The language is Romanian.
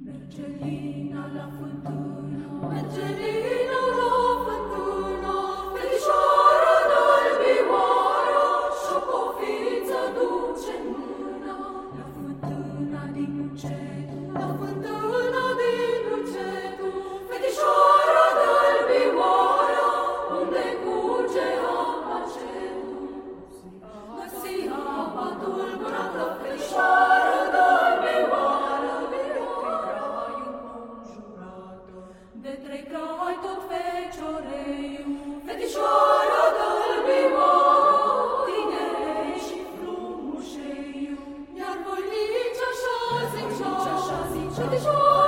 Mergelina la fântână, Mergelina la fântână, Fetișoara d'albioară și-o cofiță duce în mână. La fântâna din Lucetul, la fântâna でしょ